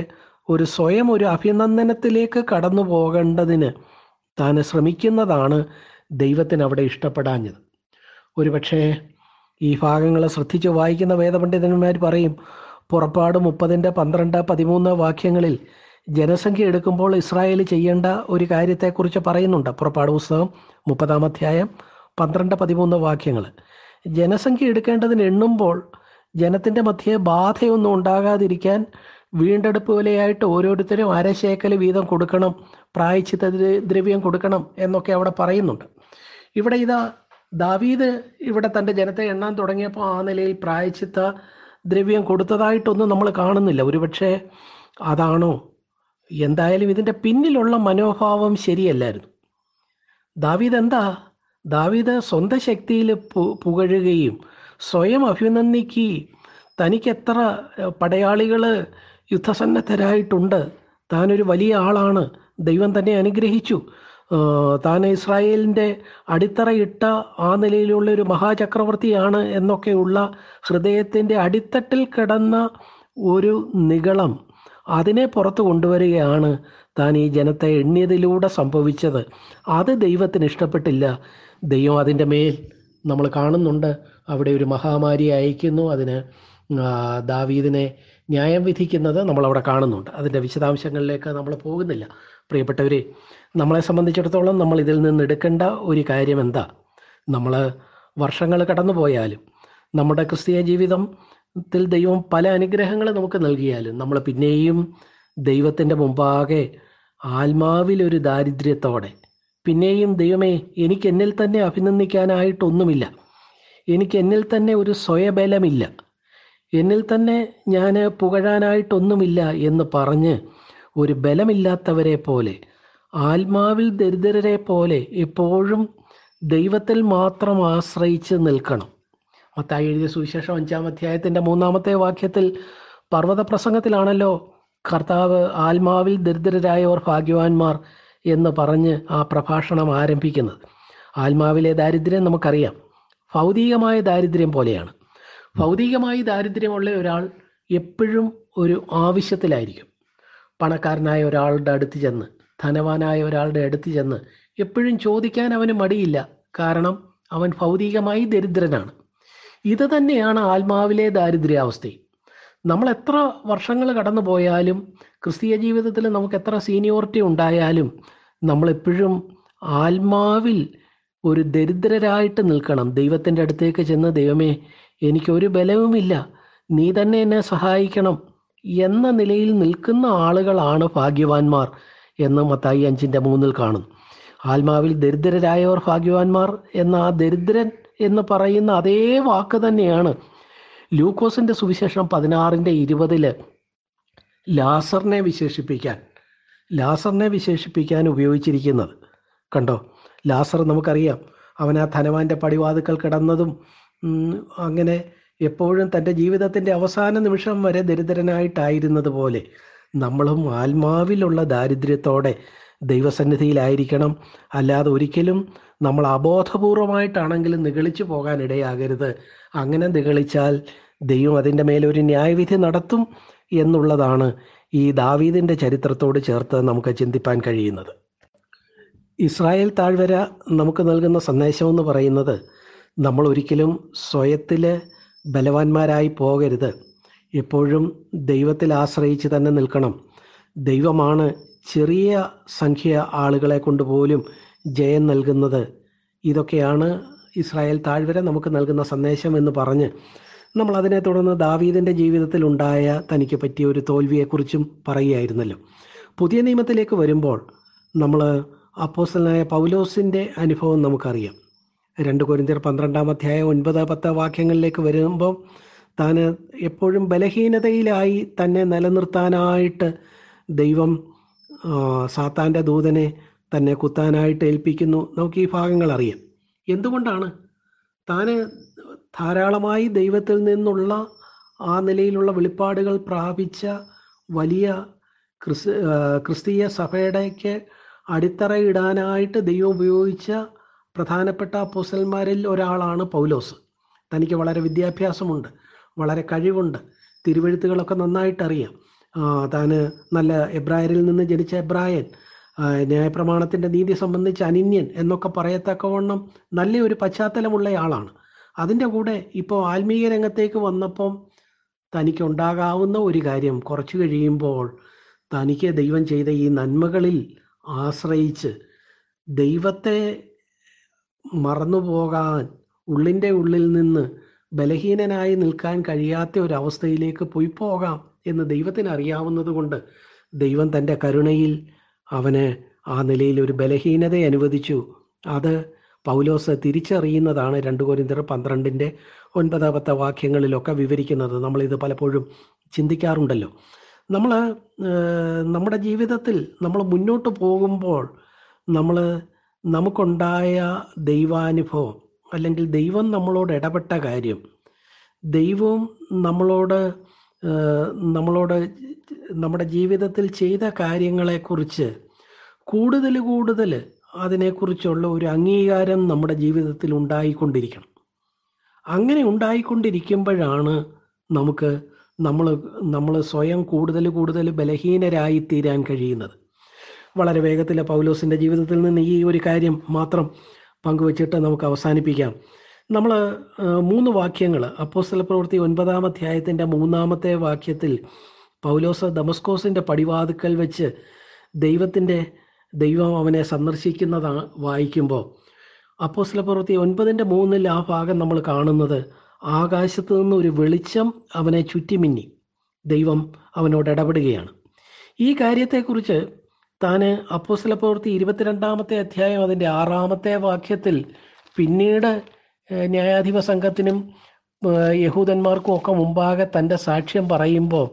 ഒരു സ്വയം ഒരു അഭിനന്ദനത്തിലേക്ക് കടന്നു പോകേണ്ടതിന് താൻ ശ്രമിക്കുന്നതാണ് ദൈവത്തിന് അവിടെ ഇഷ്ടപ്പെടാഞ്ഞത്. ഒരുപക്ഷേ ഈ ഭാഗങ്ങളെ ശ്രദ്ധിച്ച് വായിക്കുന്ന വേദപണ്ഡിതന്മാർ പറയും പുറപ്പാട് മുപ്പതിന്റെ പന്ത്രണ്ട് പതിമൂന്ന് വാക്യങ്ങളിൽ ജനസംഖ്യ എടുക്കുമ്പോൾ ഇസ്രായേൽ ചെയ്യേണ്ട ഒരു കാര്യത്തെക്കുറിച്ച് പറയുന്നുണ്ട്. പുറപ്പാട് പുസ്തകം മുപ്പതാം അധ്യായം പന്ത്രണ്ട് പതിമൂന്ന് വാക്യങ്ങൾ. ജനസംഖ്യ എടുക്കേണ്ടതിന് എണ്ണുമ്പോൾ ജനത്തിന്റെ മധ്യേ ബാധയൊന്നും ഉണ്ടാകാതിരിക്കാൻ വീണ്ടെടുപ്പ് വിലയായിട്ട് ഓരോരുത്തരും അരശേക്കൽ വീതം കൊടുക്കണം പ്രായച്ചിത്ത ദ്രവ്യം കൊടുക്കണം എന്നൊക്കെ അവിടെ പറയുന്നുണ്ട്. ഇവിടെ ഇതാ ദാവീദ് ഇവിടെ തന്റെ ജനത്തെ എണ്ണാൻ തുടങ്ങിയപ്പോൾ ആ നിലയിൽ പ്രായച്ചിത്ത ദ്രവ്യം കൊടുത്തതായിട്ടൊന്നും നമ്മൾ കാണുന്നില്ല. ഒരുപക്ഷെ അതാണോ? എന്തായാലും ഇതിന്റെ പിന്നിലുള്ള മനോഭാവം ശരിയല്ലായിരുന്നു. ദാവീദ് എന്താ? ദാവീദ് സ്വന്തം ശക്തിയിൽ പുകഴുകയും സ്വയം അഭിനന്ദിക്കുകയും തനിക്ക് എത്ര പടയാളികൾ യുദ്ധസന്നദ്ധരായിട്ടുണ്ട്. താനൊരു വലിയ ആളാണ്. ദൈവം തന്നെ അനുഗ്രഹിച്ചു. താൻ ഇസ്രായേലിന്റെ അടിത്തറയിട്ട ആ നിലയിലുള്ള ഒരു മഹാചക്രവർത്തിയാണ് എന്നൊക്കെയുള്ള ഹൃദയത്തിന്റെ അടിത്തട്ടിൽ കിടന്ന ഒരു നിഗളം അതിനെ പുറത്തു കൊണ്ടുവരികയാണ് താൻ ഈ ജനത്തെ എണ്ണിയതിലൂടെ സംഭവിച്ചത്. അത് ദൈവത്തിന് ഇഷ്ടപ്പെട്ടില്ല. ദൈവം അതിന്റെ മേൽ നമ്മൾ കാണുന്നുണ്ട്. അവിടെ ഒരു മഹാമാരി അയക്കുന്നു. അതിന് ദാവീദിനെ ന്യായം വിധിക്കുന്നത് നമ്മൾ അവിടെ കാണുന്നുണ്ട്. അതിന്റെ വിശദാംശങ്ങളിലേക്ക് നമ്മൾ പോകുന്നില്ല. പ്രിയപ്പെട്ടവരെ നമ്മളെ സംബന്ധിച്ചിടത്തോളം നമ്മൾ ഇതിൽ നിന്ന് എടുക്കേണ്ട ഒരു കാര്യം എന്താ? നമ്മൾ വർഷങ്ങൾ കടന്നു പോയാലും നമ്മുടെ ക്രിസ്തീയ ജീവിതത്തിൽ ദൈവം പല അനുഗ്രഹങ്ങൾ നമുക്ക് നൽകിയാലും നമ്മൾ പിന്നെയും ദൈവത്തിന്റെ മുമ്പാകെ ആത്മാവിലൊരു ദാരിദ്ര്യത്തോടെ പിന്നെയും ദൈവമേ എനിക്ക് എന്നിൽ തന്നെ അഭിനന്ദിക്കാനായിട്ടൊന്നുമില്ല. എനിക്ക് എന്നിൽ തന്നെ ഒരു സ്വയബലമില്ല. എന്നിൽ തന്നെ ഞാൻ പുകഴാനായിട്ടൊന്നുമില്ല എന്ന് പറഞ്ഞ് ഒരു ബലമില്ലാത്തവരെ പോലെ ആത്മാവിൽ ദരിദ്രരെ പോലെ എപ്പോഴും ദൈവത്തിൽ മാത്രം ആശ്രയിച്ച് നിൽക്കണം. മത്തായി എഴുതിയ സുവിശേഷം അഞ്ചാം അധ്യായത്തിന്റെ മൂന്നാമത്തെ വാക്യത്തിൽ പർവത പ്രസംഗത്തിലാണല്ലോ കർത്താവ് ആത്മാവിൽ ദരിദ്രരായവർ ഭാഗ്യവാന്മാർ എന്ന് പറഞ്ഞ് ആ പ്രഭാഷണം ആരംഭിക്കുന്നത്. ആത്മാവിലെ ദാരിദ്ര്യം നമുക്കറിയാം. ഭൗതികമായ ദാരിദ്ര്യം പോലെയാണ്. ഭൗതികമായി ദാരിദ്ര്യമുള്ള ഒരാൾ എപ്പോഴും ഒരു ആവശ്യത്തിലായിരിക്കും. പണക്കാരനായ ഒരാളുടെ അടുത്ത് ചെന്ന് ധനവാനായ ഒരാളുടെ അടുത്ത് ചെന്ന് എപ്പോഴും ചോദിക്കാൻ അവന് മടിയില്ല. കാരണം അവൻ ഭൗതികമായി ദരിദ്രനാണ്. ഇത് തന്നെയാണ് ആത്മാവിലെ ദാരിദ്ര്യാവസ്ഥയും നമ്മൾ എത്ര വർഷങ്ങൾ കടന്നു പോയാലും ക്രിസ്തീയ ജീവിതത്തിൽ നമുക്ക് എത്ര സീനിയോറിറ്റി ഉണ്ടായാലും നമ്മളെപ്പോഴും ആത്മാവിൽ ഒരു ദരിദ്രരായിട്ട് നിൽക്കണം. ദൈവത്തിന്റെ അടുത്തേക്ക് ചെന്ന് ദൈവമേ എനിക്കൊരു ബലവുമില്ല. നീ തന്നെ എന്നെ സഹായിക്കണം എന്ന നിലയിൽ നിൽക്കുന്ന ആളുകളാണ് ഭാഗ്യവാന്മാർ എന്ന് മത്തായി അഞ്ചിന്റെ മൂന്നിൽ കാണുന്നു ആത്മാവിൽ ദരിദ്രരായവർ ഭാഗ്യവാന്മാർ എന്ന ആ ദരിദ്രൻ എന്ന് പറയുന്ന അതേ വാക്ക് തന്നെയാണ് ലൂക്കോസിന്റെ സുവിശേഷം പതിനാറിന്റെ ഇരുപതിൽ ലാസറിനെ വിശേഷിപ്പിക്കാൻ ലാസറിനെ വിശേഷിപ്പിക്കാൻ ഉപയോഗിച്ചിരിക്കുന്നത്. കണ്ടോ? ലാസർ നമുക്കറിയാം അവൻ ആ ധനവാന്റെ പടിവാതുക്കൾ കിടന്നതും അങ്ങനെ എപ്പോഴും തന്റെ ജീവിതത്തിന്റെ അവസാന നിമിഷം വരെ ദരിദ്രനായിട്ടായിരുന്നത് പോലെ നമ്മളും ആത്മാവിലുള്ള ദാരിദ്ര്യത്തോടെ ദൈവസന്നിധിയിലായിരിക്കണം. അല്ലാതെ ഒരിക്കലും നമ്മൾ അബോധപൂർവമായിട്ടാണെങ്കിലും നിഗളിച്ചു പോകാൻ ഇടയാകരുത് അങ്ങനെ നിഗളിച്ചാൽ ദൈവം അതിന്റെ മേലൊരു ന്യായവിധി നടത്തും എന്നുള്ളതാണ് ഈ ദാവീദിന്റെ ചരിത്രത്തോട് ചേർത്ത് നമുക്ക് ചിന്തിപ്പാൻ കഴിയുന്നത്. ഇസ്രായേൽ താഴ്വര നമുക്ക് നൽകുന്ന സന്ദേശം എന്ന് പറയുന്നത് നമ്മൾ ഒരിക്കലും സ്വയത്തിൽ ബലവാന്മാരായി പോകരുത്. എപ്പോഴും ദൈവത്തിൽ ആശ്രയിച്ച് തന്നെ നിൽക്കണം. ദൈവമാണ് ചെറിയ സംഖ്യ ആളുകളെ കൊണ്ടുപോലും ജയം നൽകുന്നത്. ഇതൊക്കെയാണ് ഇസ്രായേൽ താഴ്വര നമുക്ക് നൽകുന്ന സന്ദേശം എന്ന് പറഞ്ഞ് നമ്മൾ അതിനെ തുടർന്ന് ദാവീദിന്റെ ജീവിതത്തിൽ ഉണ്ടായ തനിക്ക് പറ്റിയ ഒരു തോൽവിയെക്കുറിച്ചും പറയുകയായിരുന്നല്ലോ. പുതിയ നിയമത്തിലേക്ക് വരുമ്പോൾ നമ്മൾ അപ്പോസലായ പൗലോസിന്റെ അനുഭവം നമുക്കറിയാം. രണ്ട് കൊരിന്തിയർ പന്ത്രണ്ടാം അധ്യായം ഒൻപത് പത്ത് വാക്യങ്ങളിലേക്ക് വരുമ്പോൾ താൻ എപ്പോഴും ബലഹീനതയിലായി തന്നെ നിലനിർത്താനായിട്ട് ദൈവം സാത്താന്റെ ദൂതനെ തന്നെ കുത്താനായിട്ട് ഏൽപ്പിക്കുന്നു. നമുക്ക് ഈ ഭാഗങ്ങൾ അറിയാം. എന്തുകൊണ്ടാണ്? താൻ ധാരാളമായി ദൈവത്തിൽ നിന്നുള്ള ആ നിലയിലുള്ള വെളിപ്പാടുകൾ പ്രാപിച്ച വലിയ ക്രിസ് ക്രിസ്തീയ സഭയുടെക്ക് അടിത്തറയിടാനായിട്ട് ദൈവം ഉപയോഗിച്ച പ്രധാനപ്പെട്ട അപ്പോസന്മാരിൽ ഒരാളാണ് പൗലോസ്. തനിക്ക് വളരെ വിദ്യാഭ്യാസമുണ്ട് വളരെ കഴിവുണ്ട്. തിരുവഴുത്തുകളൊക്കെ നന്നായിട്ടറിയാം. താന് നല്ല എബ്രായരിൽ നിന്ന് ജനിച്ച എബ്രായൻ ന്യായപ്രമാണത്തിന്റെ നീതി സംബന്ധിച്ച് അനിന്യൻ എന്നൊക്കെ പറയത്തക്കവണ്ണം നല്ലൊരു പശ്ചാത്തലമുള്ള ആളാണ് അതിന്റെ കൂടെ ഇപ്പോൾ ആത്മീയ രംഗത്തേക്ക് വന്നപ്പം തനിക്കുണ്ടാകാവുന്ന ഒരു കാര്യം കുറച്ചു കഴിയുമ്പോൾ തനിക്ക് ദൈവം ചെയ്ത ഈ നന്മകളിൽ ആശ്രയിച്ച് ദൈവത്തെ മറന്നുപോകാൻ ഉള്ളിന്റെ ഉള്ളിൽ നിന്ന് ബലഹീനനായി നിൽക്കാൻ കഴിയാത്ത ഒരവസ്ഥയിലേക്ക് പോയി പോകാം എന്ന് ദൈവത്തിന് അറിയാവുന്നത് കൊണ്ട് ദൈവം തന്റെ കരുണയിൽ അവന് ആ നിലയിൽ ഒരു ബലഹീനത അനുവദിച്ചു. അത് പൗലോസ് തിരിച്ചറിയുന്നതാണ് രണ്ട് കോരിന്തർ പന്ത്രണ്ടിന്റെ ഒൻപതാമത്തെ വാക്യങ്ങളിലൊക്കെ വിവരിക്കുന്നത്. നമ്മളിത് പലപ്പോഴും ചിന്തിക്കാറുണ്ടല്ലോ. നമ്മൾ നമ്മുടെ ജീവിതത്തിൽ നമ്മൾ മുന്നോട്ട് പോകുമ്പോൾ നമ്മൾ നമുക്കുണ്ടായ ദൈവാനുഭവം അല്ലെങ്കിൽ ദൈവം നമ്മളോട് ഇടപെട്ട കാര്യം ദൈവവും നമ്മളോട് നമ്മളോട് നമ്മുടെ ജീവിതത്തിൽ ചെയ്ത കാര്യങ്ങളെക്കുറിച്ച് കൂടുതൽ കൂടുതൽ അതിനെക്കുറിച്ചുള്ള ഒരു അംഗീകാരം നമ്മുടെ ജീവിതത്തിൽ ഉണ്ടായിക്കൊണ്ടിരിക്കണം. അങ്ങനെ ഉണ്ടായിക്കൊണ്ടിരിക്കുമ്പോഴാണ് നമുക്ക് നമ്മൾ നമ്മൾ സ്വയം കൂടുതൽ കൂടുതൽ ബലഹീനരായി തീരാൻ കഴിയുന്നത്. വളരെ വേഗത്തിൽ പൗലോസിന്റെ ജീവിതത്തിൽ നിന്ന് ഈ ഒരു കാര്യം മാത്രം പങ്കുവച്ചിട്ട് നമുക്ക് അവസാനിപ്പിക്കാം. നമ്മൾ മൂന്ന് വാക്യങ്ങൾ. അപ്പോസ്തല പ്രവൃത്തി ഒൻപതാം അധ്യായത്തിന്റെ മൂന്നാമത്തെ വാക്യത്തിൽ പൗലോസ് ദമസ്കോസിന്റെ പടിവാതുക്കൽ വെച്ച് ദൈവത്തിന്റെ ദൈവം അവനെ സന്ദർശിക്കുന്നത് വായിക്കുമ്പോൾ അപ്പോസ്തല പ്രവൃത്തി ഒൻപതിന്റെ മൂന്നിൽ ആ ഭാഗം നമ്മൾ കാണുന്നത്. ആകാശത്ത് നിന്ന് ഒരു വെളിച്ചം അവനെ ചുറ്റിമിന്നി. ദൈവം അവനോട് ഇടപെടുകയാണ്. ഈ കാര്യത്തെക്കുറിച്ച് താന് അപ്പോസ്തല പ്രവൃത്തി ഇരുപത്തിരണ്ടാമത്തെ അധ്യായം അതിന്റെ ആറാമത്തെ വാക്യത്തിൽ പിന്നീട് ന്യായാധിപ സംഘത്തിനും യഹൂദന്മാർക്കും ഒക്കെ മുമ്പാകെ തന്റെ സാക്ഷ്യം പറയുമ്പോൾ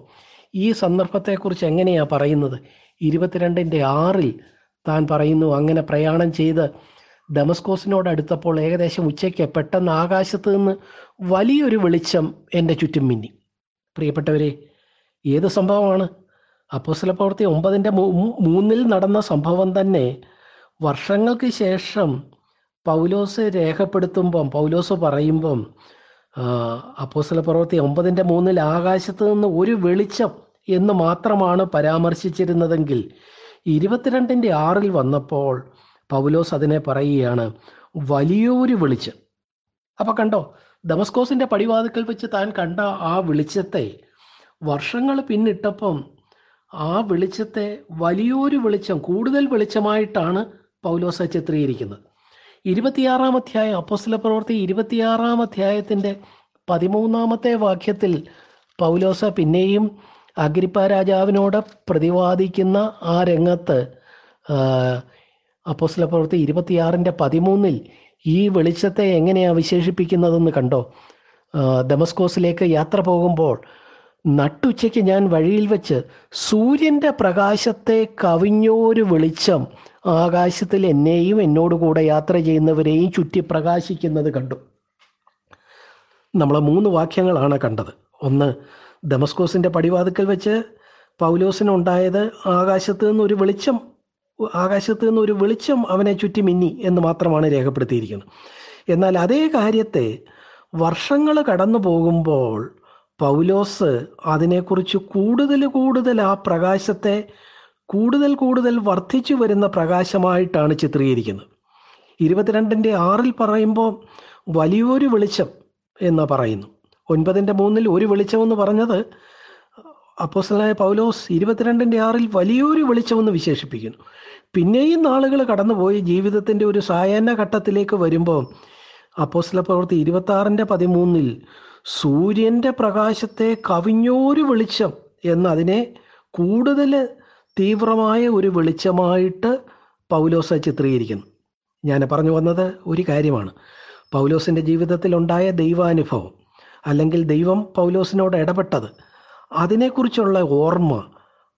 ഈ സന്ദർഭത്തെക്കുറിച്ച് എങ്ങനെയാണ് പറയുന്നത്? ഇരുപത്തിരണ്ടിന്റെ ആറിൽ താൻ പറയുന്നു അങ്ങനെ പ്രയാണം ചെയ്ത് ഡമസ്കോസിനോട് അടുത്തപ്പോൾ ഏകദേശം ഉച്ചയ്ക്ക് പെട്ടെന്ന് ആകാശത്ത് നിന്ന് വലിയൊരു വെളിച്ചം എന്റെ ചുറ്റും മിന്നി. പ്രിയപ്പെട്ടവരെ ഏത് സംഭവമാണ്? അപ്പോസ്തല പ്രവൃത്തി ഒമ്പതിന്റെ മൂന്നിൽ നടന്ന സംഭവം തന്നെ വർഷങ്ങൾക്ക് ശേഷം പൗലോസ് രേഖപ്പെടുത്തുമ്പം പൗലോസ് പറയുമ്പം അപ്പോസ്തല പ്രവൃത്തി ഒമ്പതിന്റെ മൂന്നിൽ ആകാശത്ത് നിന്ന് ഒരു വെളിച്ചം എന്ന് മാത്രമാണ് പരാമർശിച്ചിരുന്നതെങ്കിൽ ഇരുപത്തിരണ്ടിന്റെ ആറിൽ വന്നപ്പോൾ പൗലോസ് അതിനെ പറയുകയാണ് വലിയൊരു വെളിച്ചം. അപ്പൊ കണ്ടോ ദമസ്കോസിന്റെ പടിവാതുക്കൽ വെച്ച് താൻ കണ്ട ആ വെളിച്ചത്തെ വർഷങ്ങൾ പിന്നിട്ടപ്പം ആ വെളിച്ചത്തെ വലിയൊരു വെളിച്ചം കൂടുതൽ വെളിച്ചമായിട്ടാണ് പൗലോസ ചിത്രീകരിക്കുന്നത്. ഇരുപത്തിയാറാം അധ്യായം അപ്പോസ്തല പ്രവർത്തി ഇരുപത്തിയാറാം അധ്യായത്തിന്റെ പതിമൂന്നാമത്തെ വാക്യത്തിൽ പൗലോസ പിന്നെയും അഗ്രിപ്പ രാജാവിനോട് പ്രതിവാദിക്കുന്ന ആ രംഗത്ത് അപ്പോസ്തല പ്രവർത്തി ഇരുപത്തിയാറിന്റെ പതിമൂന്നിൽ ഈ വെളിച്ചത്തെ എങ്ങനെയാണ് വിശേഷിപ്പിക്കുന്നതെന്ന് കണ്ടോ? ഡെമസ്കോസിലേക്ക് യാത്ര പോകുമ്പോൾ നട്ടുച്ചയ്ക്ക് ഞാൻ വഴിയിൽ വെച്ച് സൂര്യന്റെ പ്രകാശത്തെ കവിഞ്ഞോരു വെളിച്ചം ആകാശത്തിൽ എന്നെയും എന്നോട് കൂടെ യാത്ര ചെയ്യുന്നവരെയും ചുറ്റി പ്രകാശിക്കുന്നത് കണ്ടു. നമ്മൾ മൂന്ന് വാക്യങ്ങളാണ് കണ്ടത്. ഒന്ന് ഡെമസ്കോസിന്റെ പടിവാതുക്കൽ വെച്ച് പൗലോസിനുണ്ടായത് ആകാശത്ത് നിന്നൊരു വെളിച്ചം ആകാശത്ത് നിന്നൊരു വെളിച്ചം അവനെ ചുറ്റി മിന്നി എന്ന് മാത്രമാണ് രേഖപ്പെടുത്തിയിരിക്കുന്നത്. എന്നാൽ അതേ കാര്യത്തെ വർഷങ്ങൾ കടന്നു പോകുമ്പോൾ പൗലോസ് അതിനെക്കുറിച്ച് കൂടുതൽ കൂടുതൽ ആ പ്രകാശത്തെ കൂടുതൽ കൂടുതൽ വർദ്ധിച്ചു വരുന്ന പ്രകാശമായിട്ടാണ് ചിത്രീകരിക്കുന്നത്. ഇരുപത്തിരണ്ടിന്റെ ആറിൽ പറയുമ്പോൾ വലിയൊരു വെളിച്ചം എന്ന് പറയുന്നു. ഒൻപതിന്റെ മൂന്നിൽ ഒരു വെളിച്ചം എന്ന് പറഞ്ഞത് അപ്പോസ്റ്റലായ പൗലോസ് ഇരുപത്തിരണ്ടിന്റെ ആറിൽ വലിയൊരു വെളിച്ചമെന്ന് വിശേഷിപ്പിക്കുന്നു. പിന്നെയും നാളുകൾ കടന്നുപോയി ജീവിതത്തിന്റെ ഒരു സായാഹ്ന ഘട്ടത്തിലേക്ക് വരുമ്പോൾ അപ്പോസ്തല പ്രവൃത്തി ഇരുപത്തി ആറിന്റെ പതിമൂന്നിൽ സൂര്യന്റെ പ്രകാശത്തെ കവിഞ്ഞൊരു വെളിച്ചം എന്നതിനെ കൂടുതൽ തീവ്രമായ ഒരു വെളിച്ചമായിട്ട് പൗലോസ ചിത്രീകരിക്കുന്നു. ഞാൻ പറഞ്ഞു വന്നത് ഒരു കാര്യമാണ്. പൗലോസിന്റെ ജീവിതത്തിലുണ്ടായ ദൈവാനുഭവം അല്ലെങ്കിൽ ദൈവം പൗലോസിനോട് ഇടപെട്ടത് അതിനെക്കുറിച്ചുള്ള ഓർമ്മ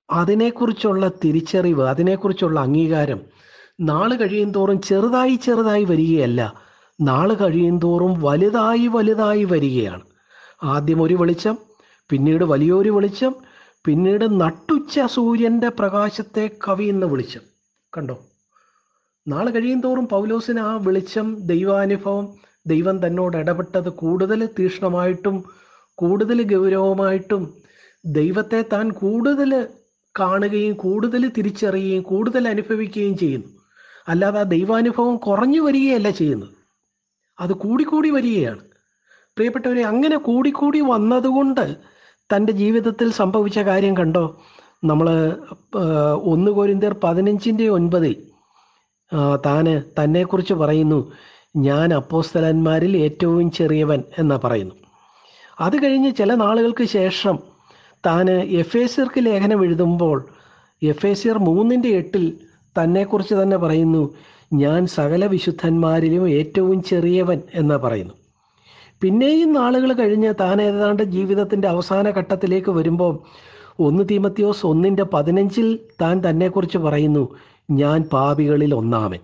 അതിനെക്കുറിച്ചുള്ള തിരിച്ചറിവ് അതിനെക്കുറിച്ചുള്ള അംഗീകാരം നാൾ കഴിയും തോറും ചെറുതായി ചെറുതായി വരികയല്ല. നാൾ കഴിയും തോറും വലുതായി വലുതായി വരികയാണ്. ആദ്യം ഒരു വെളിച്ചം പിന്നീട് വലിയൊരു വെളിച്ചം പിന്നീട് നട്ടുച്ച സൂര്യന്റെ പ്രകാശത്തെ കവിയുന്ന വെളിച്ചം. കണ്ടോ? നാളെ കഴിയും തോറും പൗലോസിന് ആ വെളിച്ചം ദൈവാനുഭവം ദൈവം തന്നോട് ഇടപെട്ടത് കൂടുതൽ തീക്ഷ്ണമായിട്ടും കൂടുതൽ ഗൗരവമായിട്ടും ദൈവത്തെ താൻ കൂടുതൽ കാണുകയും കൂടുതൽ തിരിച്ചറിയുകയും കൂടുതൽ അനുഭവിക്കുകയും ചെയ്യുന്നു. അല്ലാതെ ആ ദൈവാനുഭവം കുറഞ്ഞു വരികയല്ല ചെയ്യുന്നത്. അത് കൂടിക്കൂടി വരികയാണ്. പ്രിയപ്പെട്ടവരെ അങ്ങനെ കൂടിക്കൂടി വന്നതുകൊണ്ട് തന്റെ ജീവിതത്തിൽ സംഭവിച്ച കാര്യം കണ്ടോ? നമ്മൾ ഒന്ന് കോരിന്തർ പതിനഞ്ചിന്റെ ഒൻപതിൽ താന് തന്നെക്കുറിച്ച് പറയുന്നു ഞാൻ അപ്പോസ്തലന്മാരിൽ ഏറ്റവും ചെറിയവൻ എന്ന് പറയുന്നു. അത് കഴിഞ്ഞ് ചില നാളുകൾക്ക് ശേഷം താൻ എഫ് ലേഖനം എഴുതുമ്പോൾ എഫ് എ സിർ മൂന്നിന്റെ എട്ടിൽ തന്നെക്കുറിച്ച് തന്നെ പറയുന്നു ഞാൻ സകല വിശുദ്ധന്മാരിലും ഏറ്റവും ചെറിയവൻ എന്ന് പറയുന്നു. പിന്നെയും നാളുകൾ കഴിഞ്ഞ് താൻ ഏതാണ്ട് ജീവിതത്തിന്റെ അവസാന ഘട്ടത്തിലേക്ക് വരുമ്പോൾ ഒന്ന് തീമത്തിയോസ് ഒന്നിന്റെ പതിനഞ്ചിൽ താൻ തന്നെക്കുറിച്ച് പറയുന്നു ഞാൻ പാപികളിൽ ഒന്നാമൻ.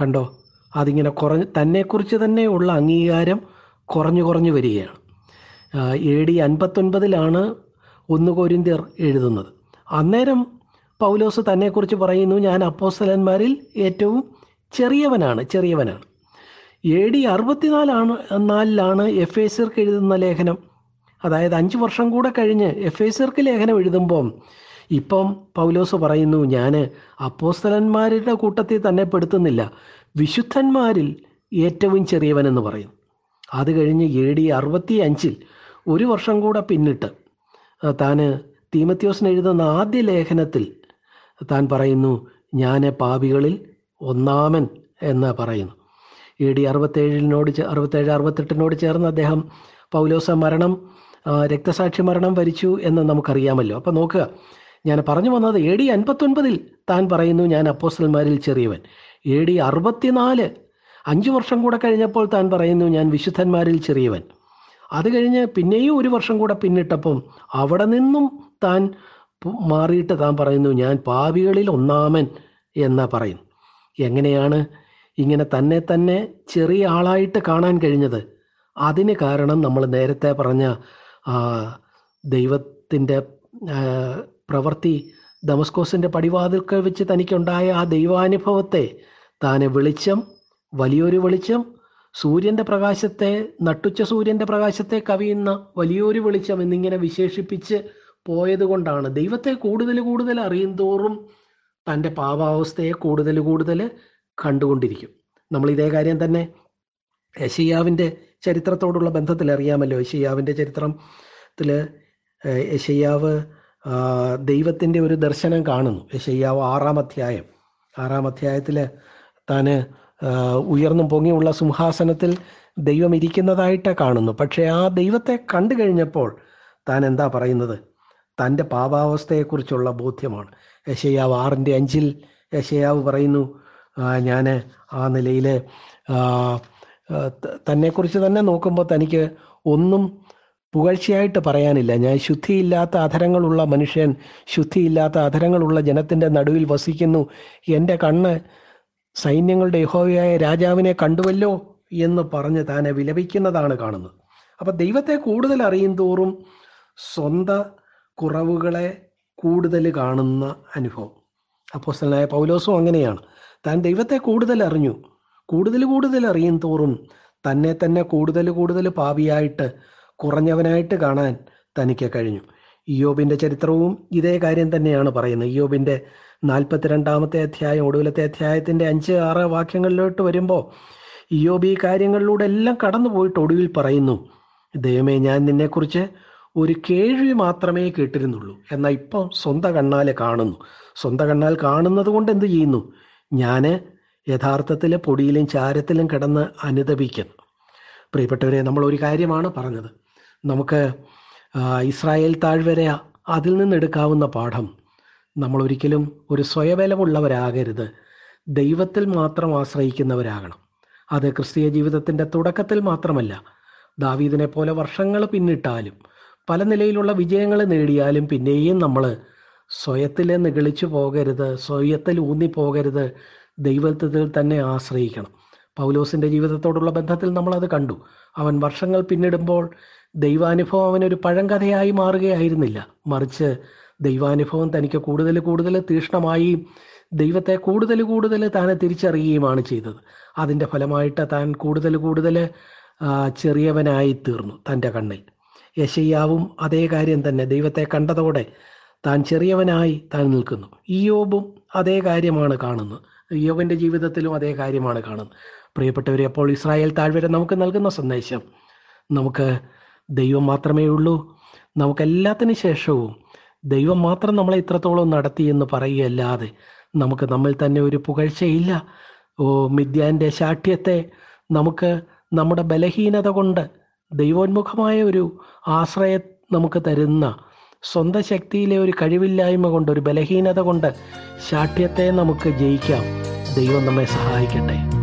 കണ്ടോ? അതിങ്ങനെ കുറഞ്ഞ് തന്നെക്കുറിച്ച് തന്നെ ഉള്ള അംഗീകാരം കുറഞ്ഞു കുറഞ്ഞു വരികയാണ്. എ ഡി അൻപത്തൊൻപതിലാണ് ഒന്ന് കോരിന്തിയർ എഴുതുന്നത്. അന്നേരം പൗലോസ് തന്നെക്കുറിച്ച് പറയുന്നു ഞാൻ അപ്പോസ്തലന്മാരിൽ ഏറ്റവും ചെറിയവനാണ് ചെറിയവനാണ്. എ ഡി അറുപത്തിനാലാണ് നാലിലാണ് എഫ് എ സിർക്ക് എഴുതുന്ന ലേഖനം. അതായത് അഞ്ച് വർഷം കൂടെ കഴിഞ്ഞ് എഫ് എ സിർക്ക് ലേഖനം എഴുതുമ്പം ഇപ്പം പൗലോസ് പറയുന്നു ഞാൻ അപ്പോസ്തലന്മാരുടെ കൂട്ടത്തിൽ തന്നെ പെടുത്തുന്നില്ല. വിശുദ്ധന്മാരിൽ ഏറ്റവും ചെറിയവനെന്ന് പറയും. അത് കഴിഞ്ഞ് എ ഡി അറുപത്തി അഞ്ചിൽ ഒരു വർഷം കൂടെ പിന്നിട്ട് താൻ തീമത്യോസിന് എഴുതുന്ന ആദ്യ ലേഖനത്തിൽ താൻ പറയുന്നു ഞാൻ പാപികളിൽ ഒന്നാമൻ എന്ന് പറയുന്നു. എ ഡി അറുപത്തേഴിനോട് അറുപത്തേഴ് അറുപത്തെട്ടിനോട് ചേർന്ന് അദ്ദേഹം പൗലോസ മരണം രക്തസാക്ഷി മരണം വരിച്ചു എന്ന് നമുക്കറിയാമല്ലോ. അപ്പം നോക്കുക ഞാൻ പറഞ്ഞു വന്നത് എ ഡി അൻപത്തൊൻപതിൽ താൻ പറയുന്നു ഞാൻ അപ്പോസ്റ്റൽമാരിൽ ചെറിയവൻ. എ ഡി അറുപത്തിനാല് അഞ്ച് വർഷം കൂടെ കഴിഞ്ഞപ്പോൾ താൻ പറയുന്നു ഞാൻ വിശുദ്ധന്മാരിൽ ചെറിയവൻ. അത് കഴിഞ്ഞ് പിന്നെയും ഒരു വർഷം കൂടെ പിന്നിട്ടപ്പം അവിടെ നിന്നും താൻ മാറിയിട്ട് താൻ പറയുന്നു ഞാൻ പാവികളിൽ ഒന്നാമൻ എന്ന് പറയുന്നു. എങ്ങനെയാണ്? ഇങ്ങനെ തന്നെ തന്നെ ചെറിയ ആളായിട്ട് കാണാൻ കഴിഞ്ഞത്. അതിന് കാരണം നമ്മൾ നേരത്തെ പറഞ്ഞ ദൈവത്തിന്റെ പ്രവൃത്തി ദമസ്കോസിന്റെ പടിവാതിൽക്കൽ വെച്ച് തനിക്കുണ്ടായ ആ ദൈവാനുഭവത്തെ താന് വെളിച്ചം വലിയൊരു വെളിച്ചം സൂര്യന്റെ പ്രകാശത്തെ നട്ടുച്ച സൂര്യന്റെ പ്രകാശത്തെ കവിയുന്ന വലിയൊരു വെളിച്ചം എന്നിങ്ങനെ വിശേഷിപ്പിച്ച് പോയതുകൊണ്ടാണ്. ദൈവത്തെ കൂടുതൽ കൂടുതൽ അറിയും തോറും തന്റെ പാവാവസ്ഥയെ കൂടുതൽ കൂടുതൽ കണ്ടുകൊണ്ടിരിക്കും. നമ്മൾ ഇതേ കാര്യം തന്നെ യശയ്യാവിന്റെ ചരിത്രത്തോടുള്ള ബന്ധത്തിൽ അറിയാമല്ലോ. യശയ്യാവിന്റെ ചരിത്രത്തിൽ യശയ്യാവ് ദൈവത്തിന്റെ ഒരു ദർശനം കാണുന്നു. യശയ്യാവ് ആറാം അധ്യായം. ആറാം അധ്യായത്തിൽ താൻ ഉയർന്നും പൊങ്ങിയുള്ള സിംഹാസനത്തിൽ ദൈവം ഇരിക്കുന്നതായിട്ട് കാണുന്നു. പക്ഷേ ആ ദൈവത്തെ കണ്ടു കഴിഞ്ഞപ്പോൾ താൻ എന്താ പറയുന്നത്? തന്റെ പാപാവസ്ഥയെക്കുറിച്ചുള്ള ബോധ്യമാണ്. യശയ്യാവ് ആറിന്റെ അഞ്ചിൽ യശയ്യാവ് പറയുന്നു ഞാൻ ആ നിലയിൽ തന്നെക്കുറിച്ച് തന്നെ നോക്കുമ്പോൾ തനിക്ക് ഒന്നും പുകഴ്ചയായിട്ട് പറയാനില്ല. ഞാൻ ശുദ്ധിയില്ലാത്ത അധരങ്ങളുള്ള മനുഷ്യൻ ശുദ്ധിയില്ലാത്ത അധരങ്ങളുള്ള ജനത്തിന്റെ നടുവിൽ വസിക്കുന്നു. എന്റെ കണ്ണ് സൈന്യങ്ങളുടെ യഹോവയായ രാജാവിനെ കണ്ടുവല്ലോ എന്ന് പറഞ്ഞ് താനെ വിലപിക്കുന്നതാണ് കാണുന്നത്. അപ്പം ദൈവത്തെ കൂടുതൽ അറിയും തോറും സ്വന്ത കുറവുകളെ കൂടുതൽ കാണുന്ന അനുഭവം. അപ്പോസ്തലനായ പൗലോസും അങ്ങനെയാണ്. താൻ ദൈവത്തെ കൂടുതൽ അറിഞ്ഞു. കൂടുതൽ കൂടുതൽ അറിയും തോറും തന്നെ തന്നെ കൂടുതൽ കൂടുതൽ പാവിയായിട്ട് കുറഞ്ഞവനായിട്ട് കാണാൻ തനിക്ക് കഴിഞ്ഞു. ഇയോബിന്റെ ചരിത്രവും ഇതേ കാര്യം തന്നെയാണ് പറയുന്നത്. ഇയോബിന്റെ നാൽപ്പത്തിരണ്ടാമത്തെ അധ്യായം ഒടുവിലത്തെ അധ്യായത്തിന്റെ അഞ്ച് ആറ് വാക്യങ്ങളിലോട്ട് വരുമ്പോൾ ഇയോബ് ഈ കാര്യങ്ങളിലൂടെ എല്ലാം കടന്നു പോയിട്ട് ഒടുവിൽ പറയുന്നു ദൈവമേ ഞാൻ നിന്നെക്കുറിച്ച് ഒരു കേൾവി മാത്രമേ കേട്ടിരുന്നുള്ളൂ. എന്നാൽ ഇപ്പം സ്വന്തം കണ്ണാലെ കാണുന്നു. സ്വന്തം കണ്ണാൽ കാണുന്നത് കൊണ്ട് എന്ത് ചെയ്യുന്നു? ഞാൻ യഥാർത്ഥത്തിൽ പൊടിയിലും ചാരത്തിലും കിടന്ന് അനുദപിക്കുന്നു. പ്രിയപ്പെട്ടവരെ നമ്മൾ ഒരു കാര്യമാണ് പറഞ്ഞത്. നമുക്ക് ഇസ്രായേൽ താഴ്വര അതിൽ നിന്ന് എടുക്കാവുന്ന പാഠം നമ്മൾ ഒരിക്കലും ഒരു സ്വയബലമുള്ളവരാകരുത്. ദൈവത്തിൽ മാത്രം ആശ്രയിക്കുന്നവരാകണം. അത് ക്രിസ്തീയ ജീവിതത്തിന്റെ തുടക്കത്തിൽ മാത്രമല്ല ദാവീദിനെ പോലെ വർഷങ്ങൾ പിന്നിട്ടാലും പല നിലയിലുള്ള വിജയങ്ങൾ നേടിയാലും പിന്നെയും നമ്മൾ സ്വയത്തിൽ നിഗളിച്ചു പോകരുത് സ്വയത്തിൽ ഊന്നി പോകരുത് ദൈവത്തിൽ തന്നെ ആശ്രയിക്കണം. പൗലോസിന്റെ ജീവിതത്തോടുള്ള ബന്ധത്തിൽ നമ്മളത് കണ്ടു. അവൻ വർഷങ്ങൾ പിന്നിടുമ്പോൾ ദൈവാനുഭവം അവനൊരു പഴങ്കഥയായി മാറുകയായിരുന്നില്ല. മറിച്ച് ദൈവാനുഭവം തനിക്ക് കൂടുതൽ കൂടുതൽ തീഷ്ണമായി ദൈവത്തെ കൂടുതൽ കൂടുതൽ താനെ തിരിച്ചറിയുകയുമാണ് ചെയ്തത്. അതിന്റെ ഫലമായിട്ട് താൻ കൂടുതൽ കൂടുതൽ ചെറിയവനായി തീർന്നു തന്റെ കണ്ണിൽ. യശയ്യാവും അതേ കാര്യം തന്നെ. ദൈവത്തെ കണ്ടതോടെ താൻ ചെറിയവനായി താൻ നിൽക്കുന്നു. ഇയോബും അതേ കാര്യമാണ് കാണുന്നത്. ഇയോബിന്റെ ജീവിതത്തിലും അതേ കാര്യമാണ് കാണുന്നത്. പ്രിയപ്പെട്ടവരെ അപ്പോൾ ഇസ്രായേൽ താഴ്വര നമുക്ക് നൽകുന്ന സന്ദേശം. നമുക്ക് ദൈവം മാത്രമേ ഉള്ളൂ. നമുക്കെല്ലാത്തിനു ശേഷവും ദൈവം മാത്രം നമ്മളെ ഇത്രത്തോളം നടത്തി എന്ന് പറയുകയല്ലാതെ നമുക്ക് നമ്മൾ തന്നെ ഒരു പുകഴ്ചയില്ല. ഓ മിഥ്യാന്റെ ശാഠ്യത്തെ നമുക്ക് നമ്മുടെ ബലഹീനത കൊണ്ട് ദൈവോന്മുഖമായ ഒരു ആശ്രയം നമുക്ക് തരുന്ന സ്വന്തം ശക്തിയിലെ ഒരു കഴിവില്ലായ്മ കൊണ്ട് ഒരു ബലഹീനത കൊണ്ട് ശാഠ്യത്തെ നമുക്ക് ജയിക്കാം. ദൈവം നമ്മെ സഹായിക്കട്ടെ.